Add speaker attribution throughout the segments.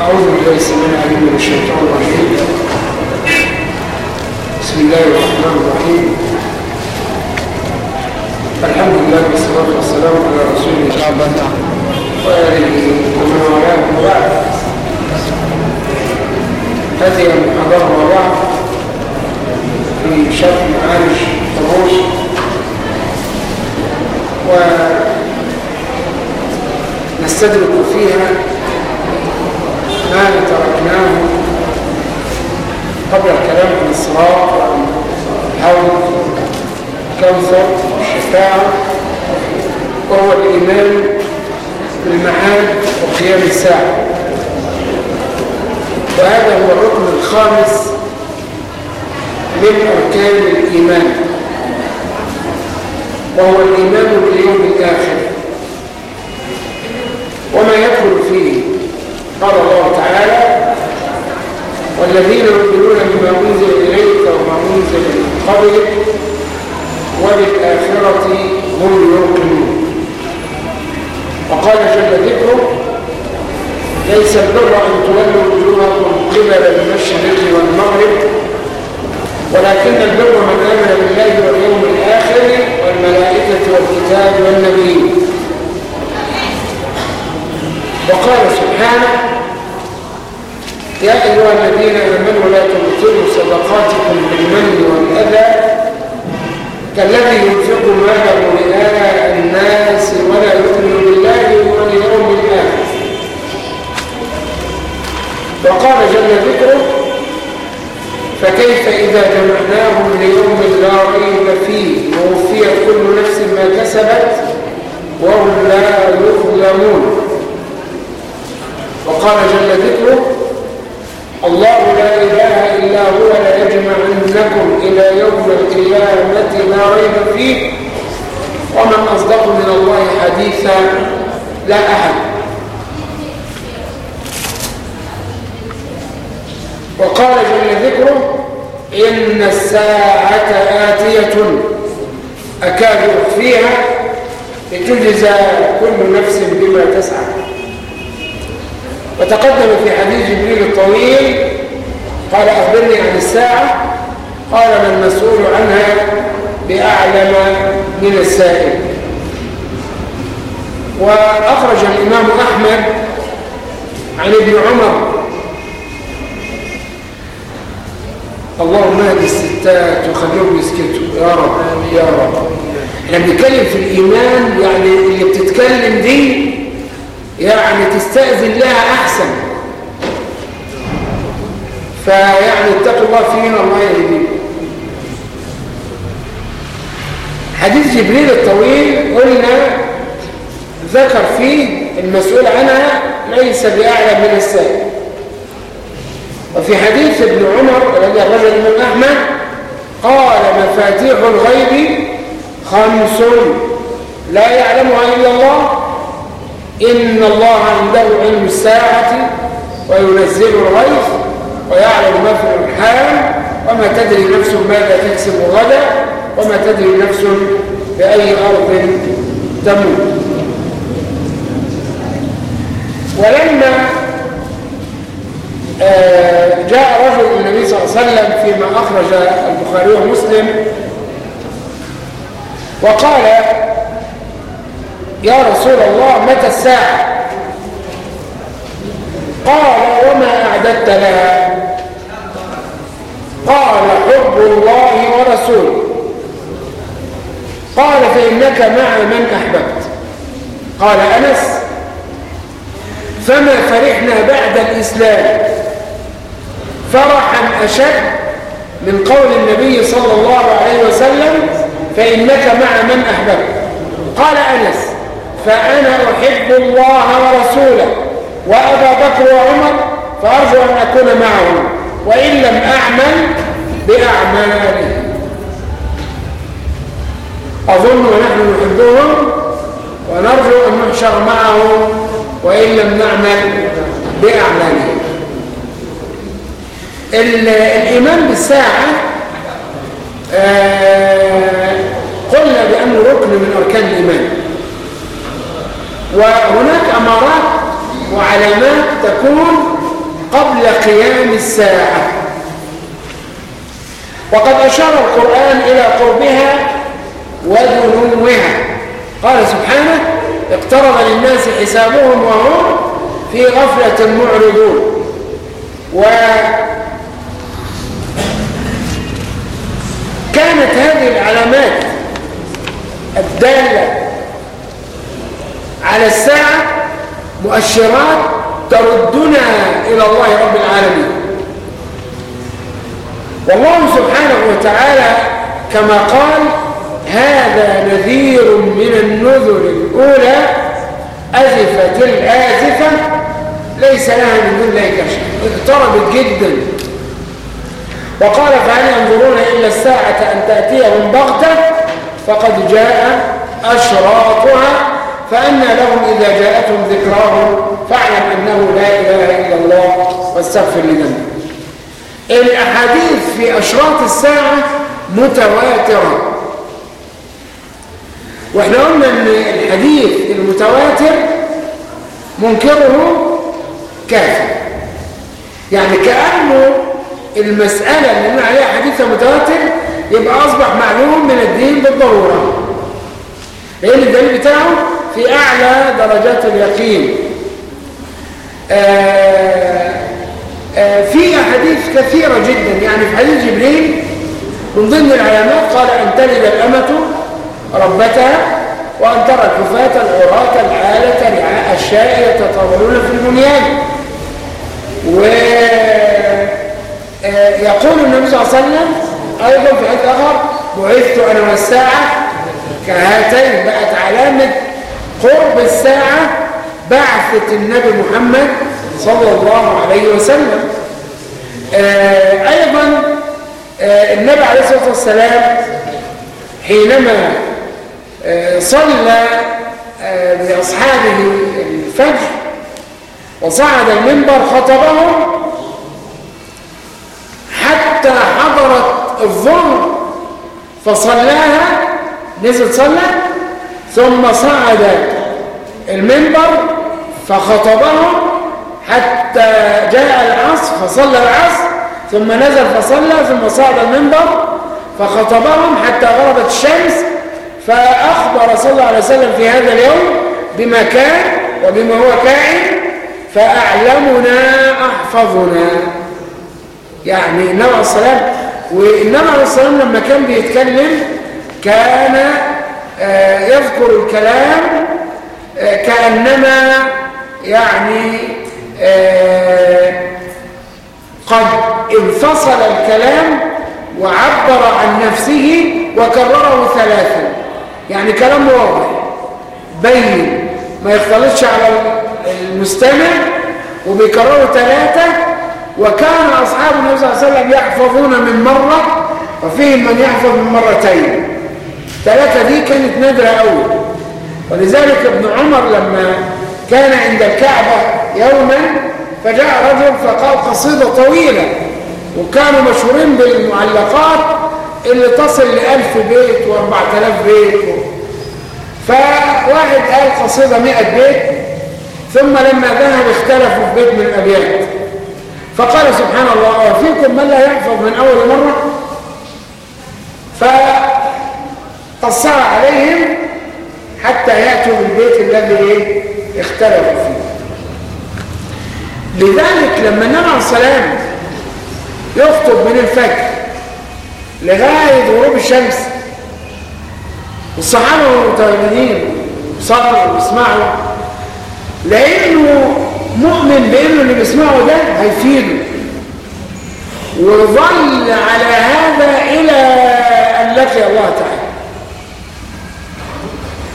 Speaker 1: أعوذ بالله السميع من الشيطان الرجيم. بسم الله الرحمن الرحيم. الحمد لله والصلاة والسلام على رسول الله. وآله ومن والاه وبعد هذه المحاضرة وبعد في شرح معالج الروس ونستدرك فيها ما تركناه قبل الكلام عن الصراط وعن الحوض الكوثر والشفاعة وهو الإيمان بالمعاد وقيام الساعة. وهذا هو الركن الخامس من أركان الإيمان وهو الإيمان باليوم الآخر. وما يدخل فيه قال الله تعالى والذين يؤمنون بما أنزل إليك وما أنزل من قبلك وبالآخرة هم يوقنون وقال جل ذكره ليس البر أن تولوا وجوهكم قبل المشرق والمغرب ولكن البر من آمن بالله واليوم الآخر والملائكة والكتاب والنبيين. وقال سبحانه يا أيها الذين آمنوا لا تبطلوا صدقاتكم بالمن والأذى كالذي ينفق ماله رئاء الناس ولا يؤمن بالله واليوم الآخر. وقال جل ذكره فكيف إذا جمعناهم ليوم لا ريب فيه؟ ووفيت كل نفس ما كسبت وهم لا يظلمون. وقال جل ذكره الله لا إله إلا هو ليجمعنكم إلى يوم القيامة لا ريب فيه. ومن أصدق من الله حديثا لا أحد. وقال جل ذكره إن الساعة آتية أكاد أخفيها لتجزى كل نفس بما تسعى. وتقدم في حديث جبريل الطويل قال أخبرني عن الساعة قال ما المسؤول عنها بأعلم من السائل. وأخرج الإمام أحمد عن ابن عمر. اللهم اهد الستات وخليهم يسكتوا. يا رب يا رب. إحنا بنتكلم في الإيمان يعني اللي بتتكلم دي يعني تستأذن لها أحسن. فيعني اتقوا الله فينا الله يهديكم. حديث جبريل الطويل قلنا ذكر فيه المسؤول عنها ليس بأعلى من السائل. وفي حديث ابن عمر الذي أخرجه الإمام أحمد قال مفاتيح الغيب خمس لا يعلمها إلا الله إن الله عنده علم الساعة وينزل الغيث ويعلم ما في الأرحام وما تدري نفس ماذا تكسب غدا وما تدري نفس بأي أرض تموت. ولما جاء رجل النبي صلى الله عليه وسلم فيما أخرج البخاري ومسلم وقال يا رسول الله متى الساعة؟ قال وما أعددت لها. قال حب الله ورسوله. قال فإنك مع من أحببت. قال أنس فما فرحنا بعد الإسلام. فرحا أشد من قول النبي صلى الله عليه وسلم فإنك مع من أحببت. قال أنس فأنا أحب الله ورسوله وأبا بكر وعمر فأرجو أن أكون معهم وإن لم أعمل بأعمالهم أظن ونحن نحبهم ونرجو أن نحشر معهم وإن لم نعمل بأعمالهم الإيمان بالساعة آه قلنا بأنه ركن من أركان الإيمان. وهناك أمارات وعلامات تكون قبل قيام الساعة. وقد أشار القرآن إلى قربها ودنوها قال سبحانه اقترب للناس حسابهم وهم في غفلة معرضون. وكانت هذه العلامات الدالة على الساعة مؤشرات تردنا إلى الله رب العالمين. والله سبحانه وتعالى كما قال هذا نذير من النذر الأولى أزفت الآزفة ليس لها من دون الله كشف. اقتربت جدا. وقال فهل ينظرون إلا الساعة أن تأتيهم بغتة؟ فقد جاء أشراطها فأنا لهم إذا جاءتهم ذكراهم فاعلم أنه لا إله إلا الله واستغفر لذنبك الأحاديث في أشراط الساعة متواترة. وإحنا قلنا إن الحديث المتواتر منكره كافر. يعني كأنه المسألة اللي نقول عليها حديث متواتر يبقى أصبح معلوم من الدين بالضرورة. لأن الدليل بتاعه في أعلى درجات اليقين. آآ آآ في أحاديث كثيرة جدا. يعني في حديث جبريل من ضمن العلامات قال أن تلد الأمة ربتها وأن ترى الكفاة العراة العالة رعاء الشاء يتطاولون في البنيان. ويقول النبي صلى الله عليه وسلم أيضا في حديث آخر بعثت أنا والساعة كهاتين بقت علامة قرب الساعة بعثة النبي محمد صلى الله عليه وسلم. أيضا النبي عليه الصلاة والسلام حينما صلى لأصحابه الفجر وصعد المنبر خطبهم حتى حضرت الظهر فصلاها. نزل صلى ثم صعد المنبر فخطبهم حتى جاء العصر فصلى العصر ثم نزل فصلى ثم صعد المنبر فخطبهم حتى غربت الشمس فأخبر صلى الله عليه وسلم في هذا اليوم بما كان وبما هو كائن فأعلمنا أحفظنا. يعني النبي عليه السلام والنبي عليه لما كان بيتكلم كان يذكر الكلام كأنما يعني قد انفصل الكلام وعبر عن نفسه وكرره ثلاثا. يعني كلام واضح بين ما يختلطش على المستمع وبيكرروا ثلاثة. وكان أصحاب النبي صلى الله عليه وسلم يحفظون من مرة وفيهم من يحفظ من مرتين. ثلاثة دي كانت نادرة أول ولذلك ابن عمر لما كان عند الكعبة يوما فجاء رجل فقال قصيدة طويلة وكانوا مشهورين بالمعلقات اللي تصل لألف بيت وأربعة آلاف بيت. فواحد قال قصيدة مئة بيت ثم لما ذهب اختلفوا في بيت من الأبيات. فقال سبحان الله وفيكم من لا يحفظ من أول مرة؟ فقصر عليهم حتى يأتوا بالبيت الذي اختلفوا فيه. لذلك لما النبي عليه السلام يخطب من الفجر لغاية غروب الشمس والصحابة والمتواجدين صلوا ويسمعوا لأنه مؤمن بأنه اللي بيسمعه ده هيفيده. وظل على هذا إلى أن لقي الله تعالى.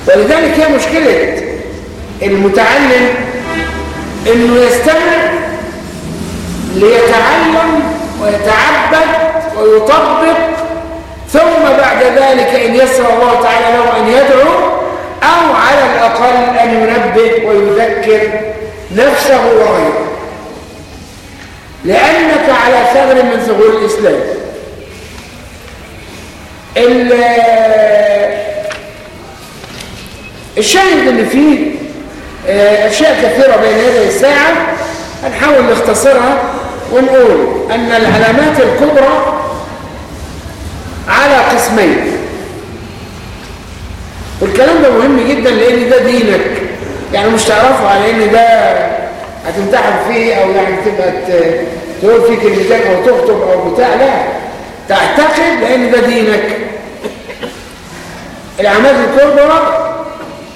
Speaker 1: ولذلك هي مشكلة المتعلم إنه يستمع ليتعلم ويتعبد ويطبق ثم بعد ذلك إن يسر الله تعالى له أن يدعو أو على الأقل أن ينبه ويذكر نفسه وغيره. لأنك على ثغر من ثغور الإسلام. الشاهد اللي فيه آه، أشياء كثيرة بين يدي الساعة هنحاول نختصرها ونقول أن العلامات الكبرى على قسمين. والكلام ده مهم جدا لأن ده دينك. يعني مش تعرفه على أن ده هتمتحن فيه أو يعني تبقى تقول فيه كلمتين أو تخطب أو بتاع لا. تعتقد لأن ده دينك. الأعمال الكبرى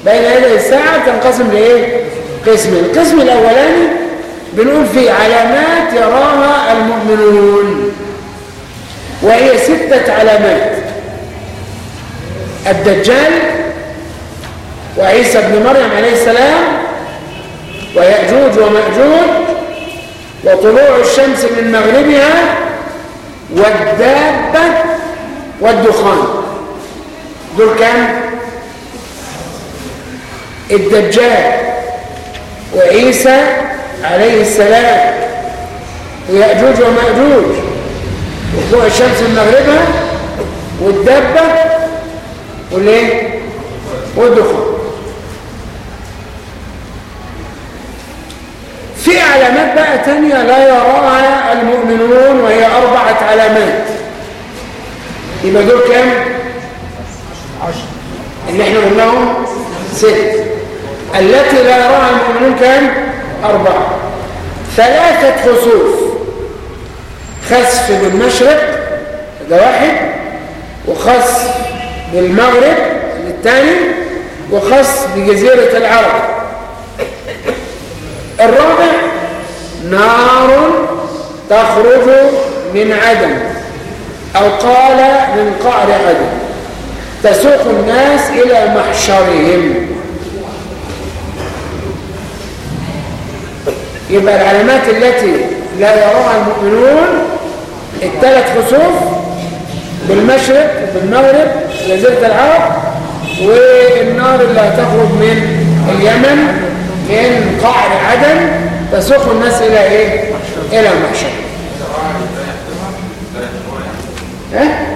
Speaker 1: بين يدي الساعة تنقسم لإيه؟ قسمين القسم الأولاني بنقول فيه علامات يراها المؤمنون وهي ستة علامات الدجال وعيسى بن مريم عليه السلام ويأجوج ومأجوج وطلوع الشمس من مغربها والدابة والدخان دول كام؟ الدجال وعيسى عليه السلام ويأجوج ومأجوج وطلوع الشمس من مغربها والدابة والإيه؟ والدخان في علامات بقى تانية لا يراها المؤمنون وهي أربعة علامات يبقى دول كام؟ عشر اللي إحنا قلناهم ست التي لا يراها المؤمنون كام؟ أربعة. ثلاثة خسوف خسف بالمشرق ده واحد. وخسف بالمغرب الثاني. وخسف بجزيرة العرب. الرابع نار تخرج من عدن أو قال من قعر عدن. تسوق الناس إلى محشرهم. يبقى العلامات التي لا يراها المؤمنون الثلاث خسوف بالمشرق بالمغرب جزيرة العرب والنار اللي هتخرج من اليمن من قعر عدن تسوق الناس إلى إيه؟ إلى المحشر إيه؟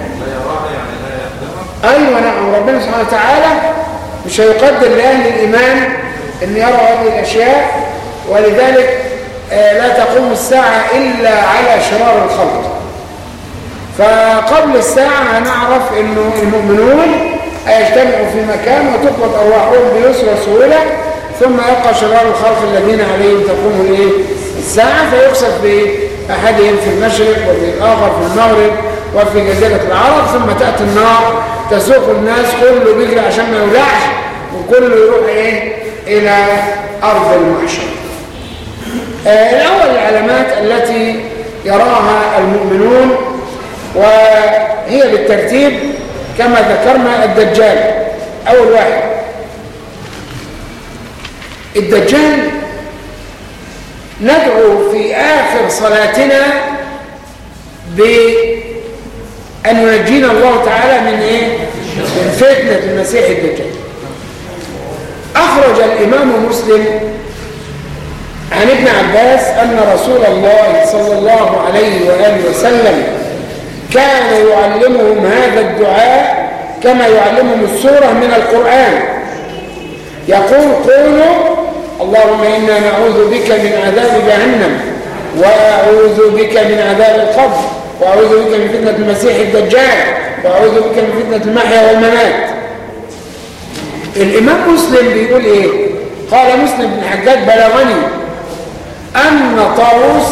Speaker 1: أيوة نعم ربنا سبحانه وتعالى مش هيقدر لأهل الإيمان أن يروا هذه الأشياء ولذلك لا تقوم الساعة إلا على شرار الخلق. فقبل الساعة هنعرف أنه المؤمنون هيجتمعوا في مكان وتقبض أرواحهم بيسر وسهولة ثم يبقى شرار الخلق الذين عليهم تقوم الإيه؟ الساعة فيقصف بأحدهم في المشرق وفي الآخر في المغرب وفي جزيرة العرب ثم تأتي النار تسوق الناس كله بيجري عشان ما يولعش وكله يروح إيه؟ إلى أرض المحشر. آه الأول العلامات التي يراها المؤمنون وهي بالترتيب كما ذكرنا الدجال. أول واحد. الدجال ندعو في آخر صلاتنا بأن ينجينا الله تعالى من إيه؟ من فتنة المسيح الدجال. أخرج الإمام مسلم عن ابن عباس أن رسول الله صلى الله عليه وآله وسلم كان يعلمهم هذا الدعاء كما يعلمهم السورة من القرآن. يقول قولوا اللهم إنا نعوذ بك من عذاب جهنم وأعوذ بك من عذاب القبر وأعوذ بك من فتنة المسيح الدجال وأعوذ بك من فتنة المحيا والممات. الإمام مسلم بيقول إيه؟ قال مسلم بن حجاج بلغني أن طاووس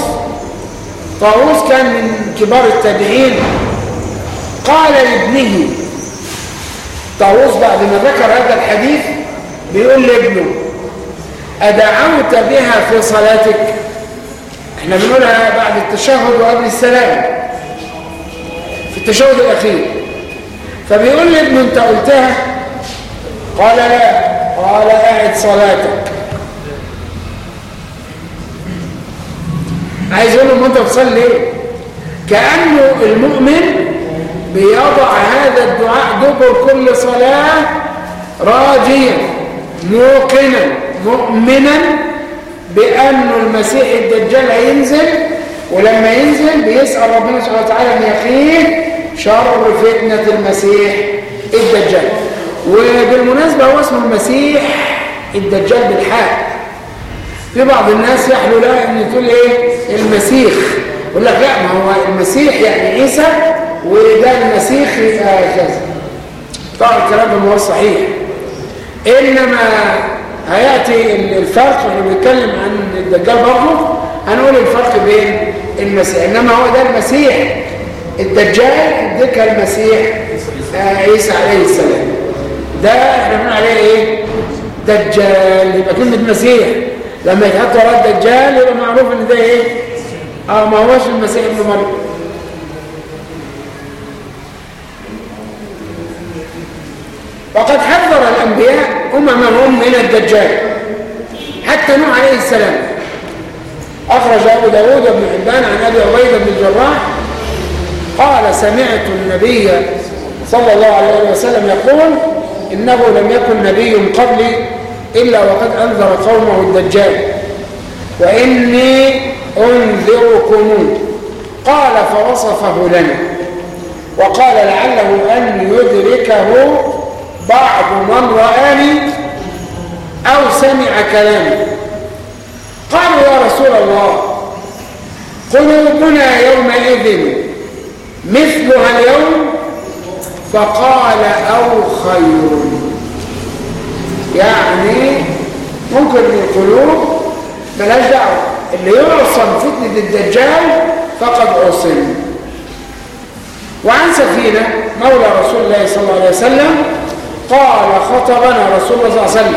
Speaker 1: طاووس كان من كبار التابعين. قال لابنه طاووس بعد ما ذكر هذا الحديث بيقول لابنه أدعوت بها في صلاتك؟ إحنا بنقولها بعد التشهد وقبل السلام في التشهد الأخير. فبيقول لي ابن أنت قلتها؟ قال لا. قال أعد صلاتك. عايز يقول له انت بتصلي ليه؟ كأنه المؤمن بيضع هذا الدعاء دبر كل صلاة راجيا موقنا مؤمنا بأن المسيح الدجال هينزل ولما ينزل بيسأل ربنا سبحانه وتعالى أن يخيه شر فتنة المسيح الدجال. وبالمناسبة هو اسمه المسيح الدجال بالحق في بعض الناس يحلو لها إن تقول إيه؟ المسيح. يقول لك لا ما هو المسيح يعني عيسى وده المسيح يبقى كذا طبعا الكلام ده هو صحيح. إنما هيأتي الفرق اللي بيتكلم عن الدجال برضه. هنقول الفرق بين المسيح. إنما هو ده المسيح. الدجال ذكر المسيح آه، عيسى عليه السلام. ده إحنا بنقول عليه إيه؟ دجال. يبقى كلمة مسيح. لما يتحط وراء الدجال يبقى معروف إن ده إيه؟ آه ما هوش المسيح ابن مريم. وقد حذر الأنبياء أممهم من الدجال. حتى نوح عليه السلام. أخرج أبو داود بن حبان عن أبي عبيده بن الجراح. قال سمعت النبي صلى الله عليه وسلم يقول إنه لم يكن نبي قبلي إلا وقد أنذر قومه الدجال. وإني أنذركم. قال فوصفه لنا. وقال لعله أن يدركه بعض من رآني أو سمع كلامي. قالوا يا رسول الله قلوبنا يومئذ مثلها اليوم فقال أو خير. يعني ممكن القلوب ملاش دعوة. اللي يعصم فتنة الدجال فقد عصم. وعن سفينة مولى رسول الله صلى الله عليه وسلم قال خطبنا رسول الله صلى الله عليه وسلم.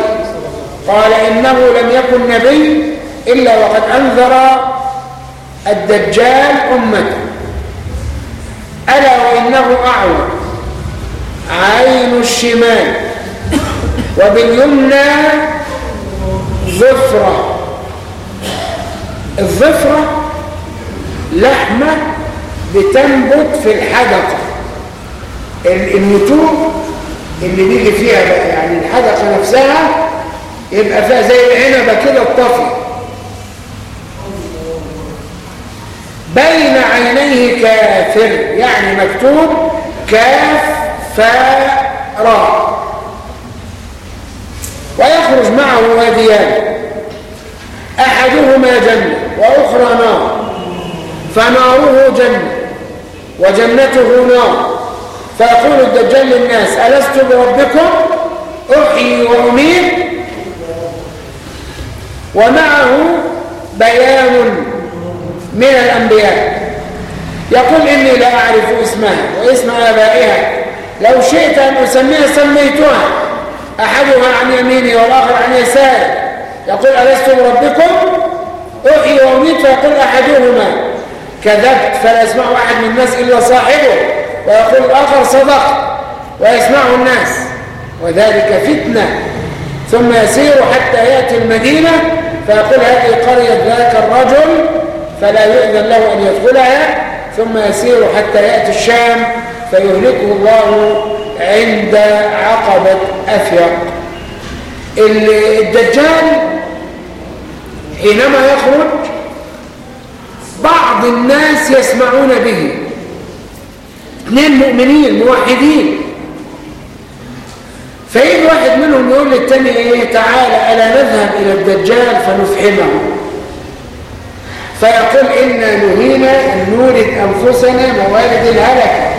Speaker 1: قال إنه لم يكن نبي إلا وقد أنذر الدجال أمته. ألا وإنه أعور. عين الشمال. وباليمنى ظفرة الظفرة لحمة بتنبت في الحدقة. النتوء اللي بيجي فيها بقى يعني الحدقة نفسها يبقى فيها زي العنبة كده الطفي بين عينيه كافر يعني مكتوب كاف راء ويخرج معه واديان أحدهما جنة وأخرى نار. فناره جنة وجنته نار. فيقول الدجال للناس ألست بربكم؟ أحيي وأميت. ومعه بيان من الأنبياء. يقول إني لا أعرف اسمها واسم آبائها. لو شئت أن أسميها سميتها. أحدها عن يمينه والآخر عن يساره يقول ألست بربكم أحيي وأميت. فيقول أحدهما كذبت فلا يسمع أحد من الناس إلا صاحبه. ويقول الآخر صدق ويسمعه الناس. وذلك فتنة. ثم يسير حتى يأتي المدينة. فيقول هذه قرية ذاك الرجل فلا يؤذن له أن يدخلها. ثم يسير حتى يأتي الشام فيهلكه الله عند عقبة أفيق. الدجال حينما يخرج بعض الناس يسمعون به. اثنين مؤمنين موحدين. فيجي واحد منهم يقول للتاني إيه تعالى ألا نذهب إلى الدجال فنفحمه. فيقول إنا نهينا أن نولد أنفسنا موالد الهلكة.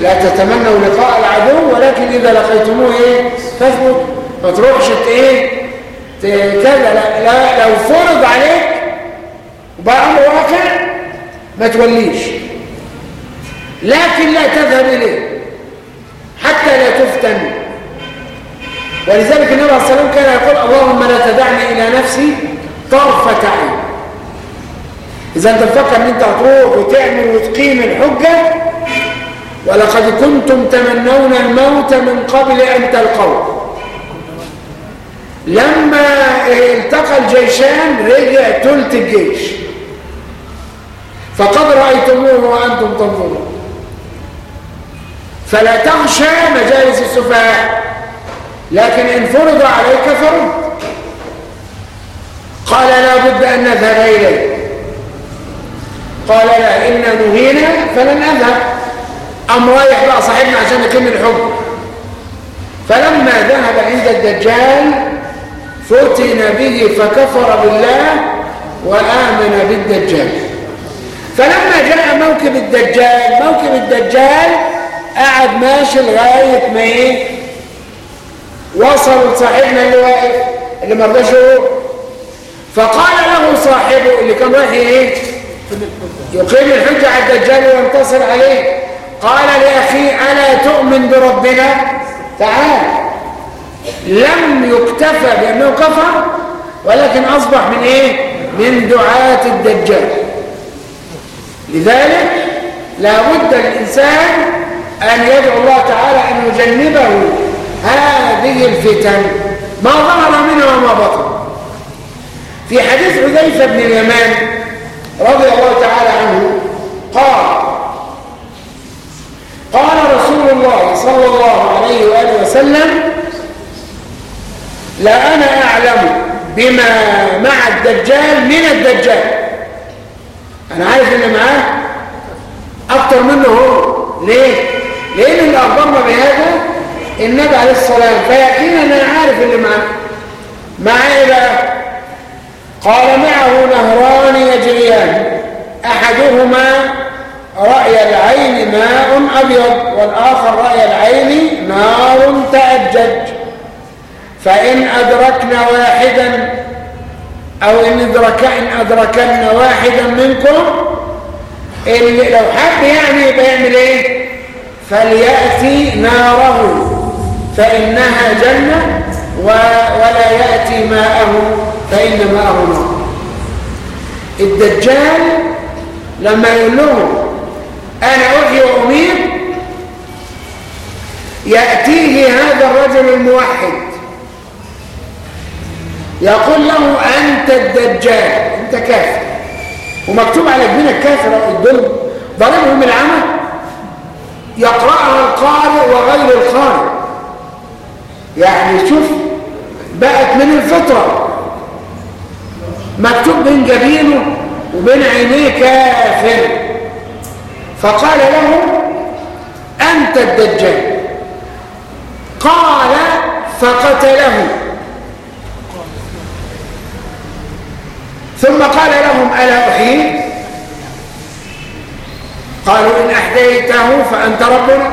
Speaker 1: لا تتمنوا لقاء العدو ولكن إذا لقيتموه إيه؟ تثبت ما تروحش إيه؟ كذا لا, لا لو فرض عليك وبقى أمر واقع ما توليش. لكن لا تذهب إليه. حتى لا تفتن. ولذلك النبي عليه الصلاة والسلام كان يقول اللهم لا تدعني إلى نفسي طرفة عين. إذا أنت تفكر أن أنت هتروح وتعمل وتقيم الحجة ولقد كنتم تمنون الموت من قبل أن تلقوه. لما التقى الجيشان رجع تلت الجيش. فقد رأيتموه وأنتم تنظرون. فلا تخشى مجالس السفهاء لكن إن فرض عليك فرض. قال لا بد أن نذهب إليه. قال لا إنا نهينا فلن أذهب قام رايح بقى صاحبنا عشان يكمل الحب فلما ذهب عند الدجال فتن به فكفر بالله وآمن بالدجال. فلما جاء موكب الدجال موكب الدجال قعد ماشي لغاية ما إيه؟ وصل صاحبنا اللي واقف اللي ما رضاش فقال له صاحبه اللي كان رايح إيه؟ يقيم الحجة على الدجال وينتصر عليه. قال لأخي ألا تؤمن بربنا تعال. لم يكتفى بأنه كفر ولكن أصبح من إيه؟ من دعاة الدجال. لذلك لا بد الإنسان أن يدعو الله تعالى أن يجنبه هذه الفتن. ما ظهر منها وما بطن. في حديث حذيفة بن اليمان رضي الله تعالى عنه قال قال رسول الله صلى الله عليه وآله وسلم لا أنا أعلم بما مع الدجال من الدجال أنا عارف اللي معاه أكتر منه هو ليه؟ لأن اللي أخبرنا بهذا النبي عليه الصلاة فيأتينا أن أنا عارف اللي معاه مع إيه بقى؟ قال معه نهران يجريان أحدهما رأي العين ماء أبيض والآخر رأي العين نار تأجج. فإن أدركنا واحدا أو إن, أدرك إن أدركنا واحدا منكم اللي لو حب يعني بيعمل إيه فليأتي ناره فإنها جنة ولا يأتي ماءه فإن ماءه نار. الدجال لما يقول لهم أنا أحيي وأميت. يأتيه هذا الرجل الموحد. يقول له أنت الدجال. أنت كافر. ومكتوب على جبينك كافر الدل ضربهم العمى. يقرأها القارئ وغير القارئ. يعني شوف بقت من الفطرة. مكتوب بين جبينه وبين عينيه كافر. فقال له أنت الدجال. قال فقتله. ثم قال لهم ألا أحيي؟ قالوا إن أحديته فأنت ربنا.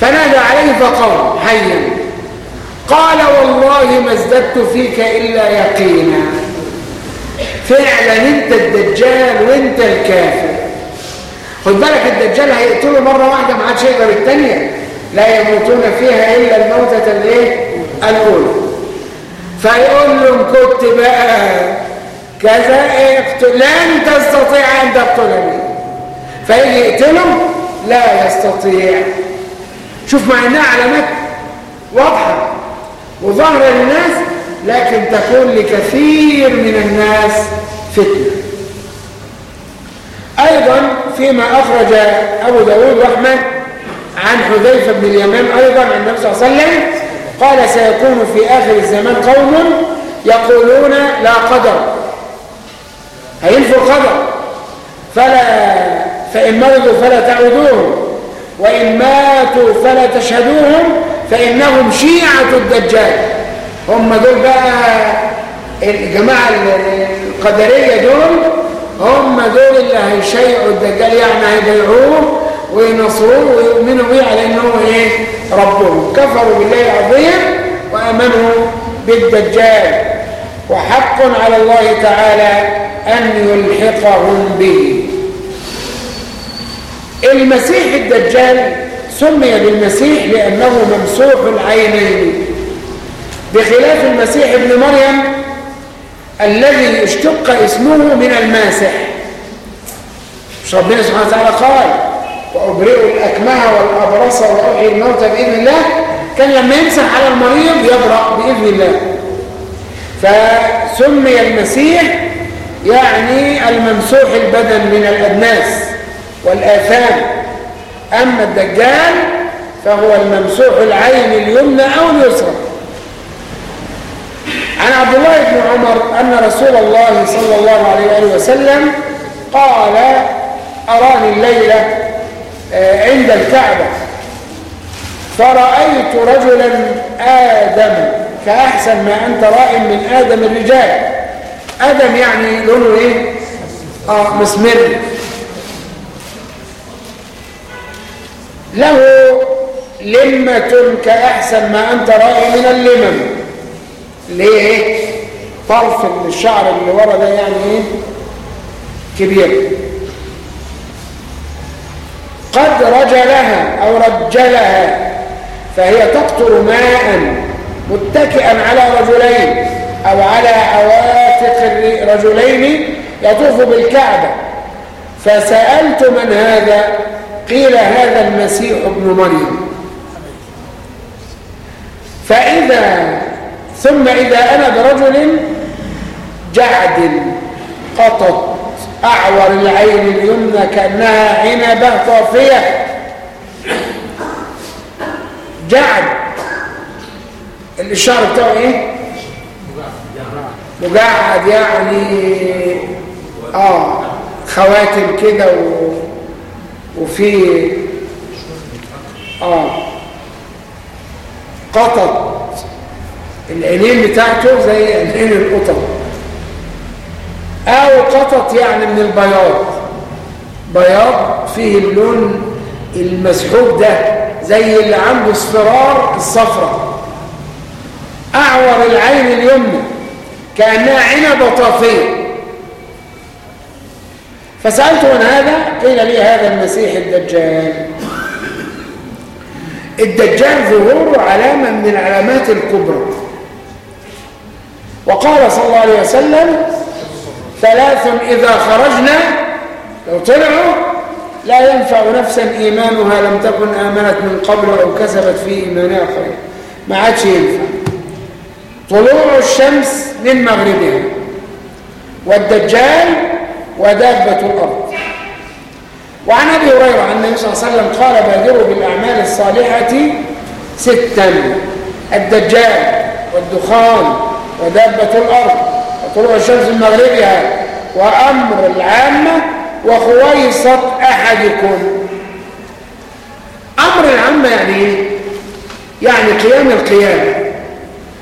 Speaker 1: فنادى عليه فقال حيا قال والله ما ازددت فيك إلا يقينا. فعلا أنت الدجال وأنت الكافر. خد بالك الدجال هيقتله مرة واحدة ما عادش يقدر الثانية لا يموتون فيها إلا الموتة الإيه؟ الأولى. فيقول لهم كنت بقى كذا اقتل لن تستطيع أن تقتلني فيجي يقتله لا يستطيع. شوف مع انها علامات واضحة. وظاهرة للناس لكن تكون لكثير من الناس فتنة. أيضا فيما أخرج أبو داود وأحمد عن حذيفة بن اليمان أيضا عن النبي صلى الله عليه وسلم قال سيكون في آخر الزمان قوم يقولون لا قدر. هينفوا القدر. فلا فإن مرضوا فلا تعودوهم وإن ماتوا فلا تشهدوهم فإنهم شيعة الدجال. هم دول بقى الجماعة القدرية دول هم دول اللي هيشيعوا الدجال يعني هيبيعوه وينصروه ويؤمنوا به على إنه إيه؟ ربهم. كفروا بالله العظيم وآمنوا بالدجال. وحق على الله تعالى أن يلحقهم به. المسيح الدجال سمي بالمسيح لأنه ممسوح العينين. بخلاف المسيح ابن مريم الذي اشتق اسمه من الماسح. مش ربنا سبحانه وتعالى قال وأبرئ الأكمه والأبرص وأحيي الموتى بإذن الله. كان لما يمسح على المريض يبرأ بإذن الله. فسمي المسيح يعني الممسوح البدن من الأدناس والآثام. أما الدجال فهو الممسوح العين اليمنى أو اليسرى. عن عبد الله بن عمر أن رسول الله صلى الله عليه وسلم قال أراني الليلة آه، عند الكعبة. فرأيت رجلا آدم كأحسن ما أنت رائم من آدم الرجال. آدم يعني لونه إيه؟ آه مسمر. له لمة كأحسن ما أنت رائم من اللمم. ليه؟ طرف الشعر اللي ورا ده يعني إيه؟ كبير قد رجلها أو رجلها فهي تقطر ماء متكئا على رجلين أو على عواتق رجلين يطوف بالكعبة فسألت من هذا قيل هذا المسيح ابن مريم فإذا ثم إذا أنا برجل جعد قطط أعور العين اليمنى كأنها عنبة طافية. جعد. الشعر بتاعه إيه؟ مجعد يعني آه خواتم كده و... وفي آه قطط. العينين بتاعته زي عينين القطط أو قطط يعني من البياض. بياض فيه اللون المسحوب ده زي اللي عنده اصفرار الصفرة. أعور العين اليمنى كأنها عنبه طافيه فسالت من هذا قيل لي هذا المسيح الدجال. الدجال ظهوره علامة من العلامات الكبرى. وقال صلى الله عليه وسلم ثلاث إذا خرجنا لو طلعوا لا ينفع نفسا إيمانها لم تكن آمنت من قبل أو كسبت في إيمانها خير ما عادش ينفع. طلوع الشمس من مغربها والدجال ودابة الأرض. وعن أبي هريرة عن النبي صلى الله عليه وسلم قال بادروا بالأعمال الصالحة ستا. الدجال والدخان ودابة الأرض وطلوع الشمس من مغربها وأمر العامة وخويصة أحدكم أمر العامة يعني إيه؟ يعني قيام القيامة